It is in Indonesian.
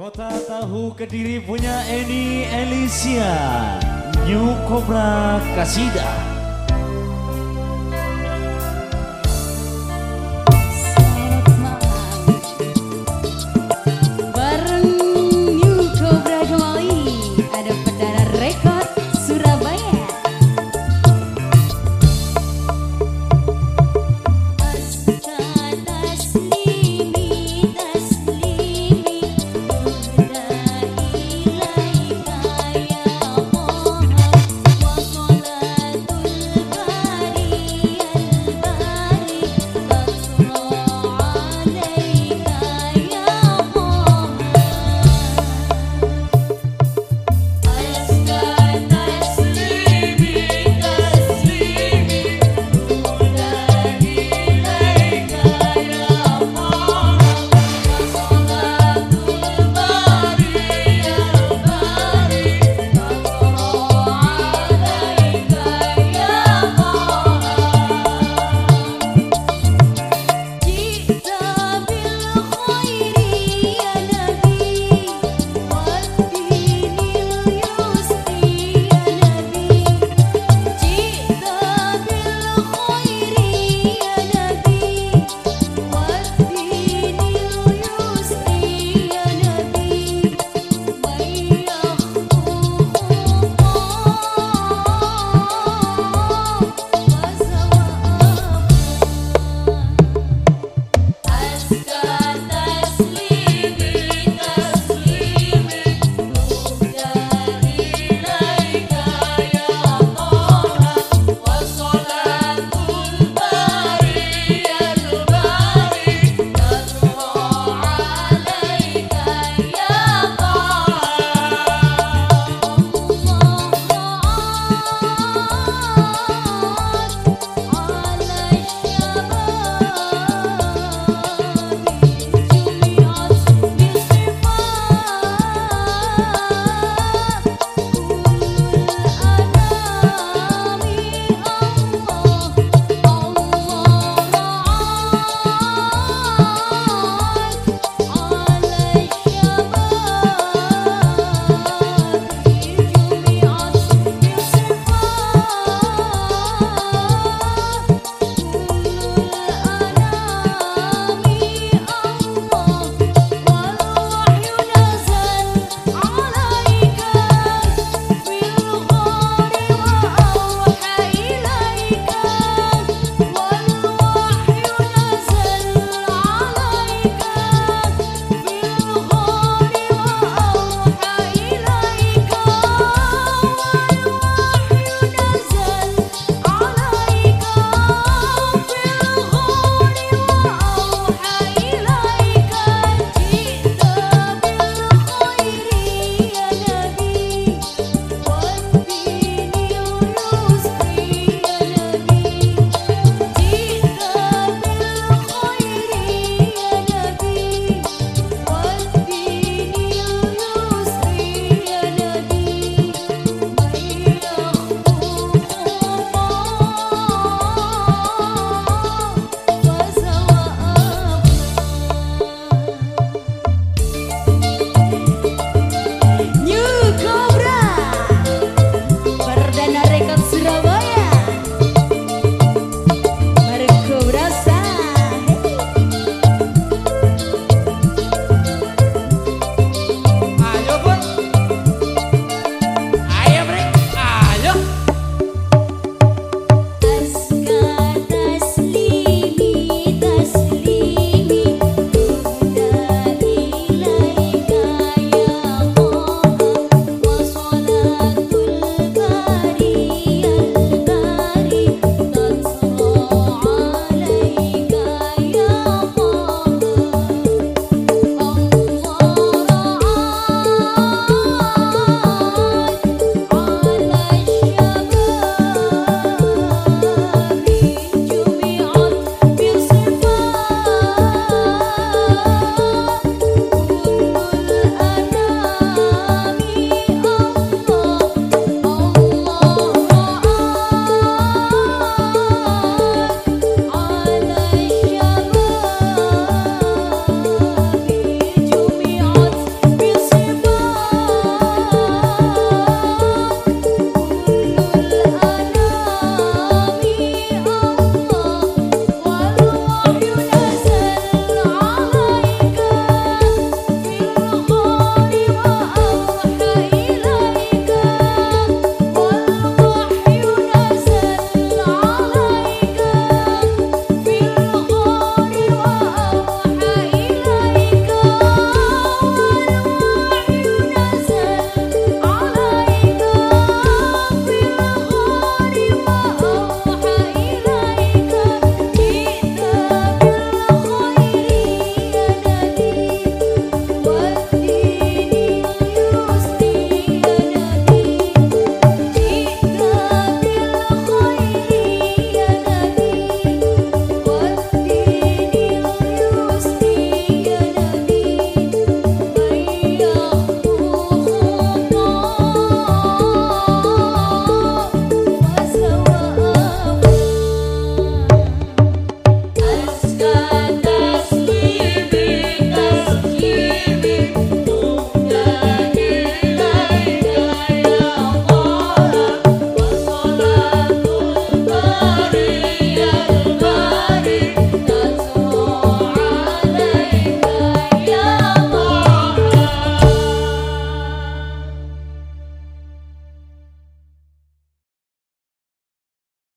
Kota Tahu Kediri punya Eni Elisia. New Cobra Kasida.